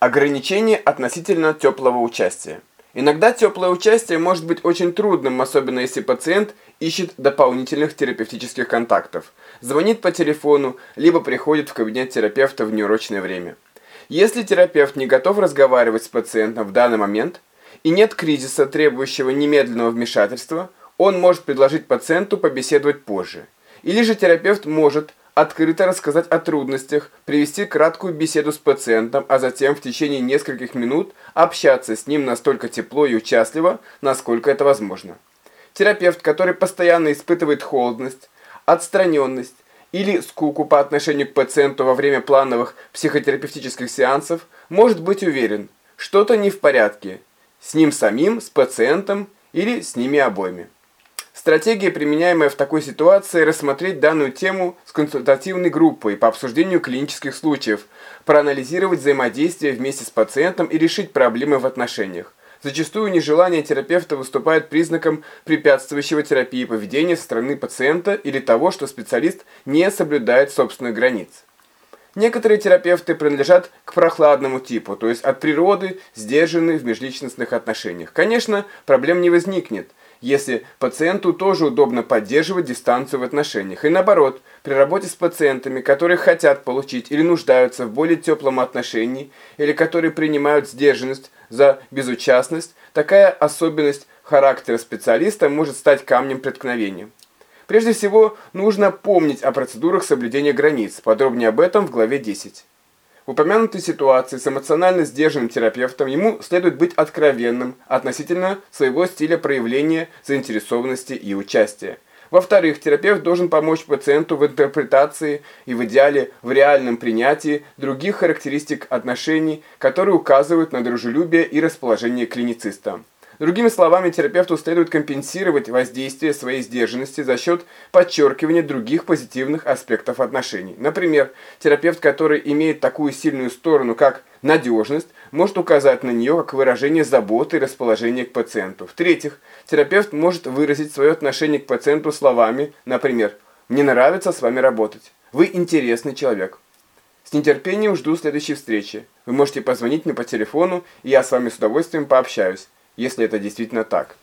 Ограничение относительно теплого участия. Иногда теплое участие может быть очень трудным, особенно если пациент ищет дополнительных терапевтических контактов, звонит по телефону, либо приходит в кабинет терапевта в неурочное время. Если терапевт не готов разговаривать с пациентом в данный момент и нет кризиса, требующего немедленного вмешательства, он может предложить пациенту побеседовать позже. Или же терапевт может открыто рассказать о трудностях, привести краткую беседу с пациентом, а затем в течение нескольких минут общаться с ним настолько тепло и участливо, насколько это возможно. Терапевт, который постоянно испытывает холодность, отстраненность или скуку по отношению к пациенту во время плановых психотерапевтических сеансов, может быть уверен, что-то не в порядке с ним самим, с пациентом или с ними обоими. Стратегия, применяемая в такой ситуации, рассмотреть данную тему с консультативной группой по обсуждению клинических случаев, проанализировать взаимодействие вместе с пациентом и решить проблемы в отношениях. Зачастую нежелание терапевта выступает признаком препятствующего терапии поведения со стороны пациента или того, что специалист не соблюдает собственных границ. Некоторые терапевты принадлежат к прохладному типу, то есть от природы сдержаны в межличностных отношениях. Конечно, проблем не возникнет, если пациенту тоже удобно поддерживать дистанцию в отношениях. И наоборот, при работе с пациентами, которые хотят получить или нуждаются в более теплом отношении, или которые принимают сдержанность за безучастность, такая особенность характера специалиста может стать камнем преткновения. Прежде всего, нужно помнить о процедурах соблюдения границ. Подробнее об этом в главе 10. В упомянутой ситуации с эмоционально сдержанным терапевтом ему следует быть откровенным относительно своего стиля проявления заинтересованности и участия. Во-вторых, терапевт должен помочь пациенту в интерпретации и в идеале в реальном принятии других характеристик отношений, которые указывают на дружелюбие и расположение клинициста. Другими словами, терапевту следует компенсировать воздействие своей сдержанности за счет подчеркивания других позитивных аспектов отношений. Например, терапевт, который имеет такую сильную сторону, как надежность, может указать на нее как выражение заботы и расположения к пациенту. В-третьих, терапевт может выразить свое отношение к пациенту словами, например, «Мне нравится с вами работать. Вы интересный человек». С нетерпением жду следующей встречи. Вы можете позвонить мне по телефону, и я с вами с удовольствием пообщаюсь если это действительно так.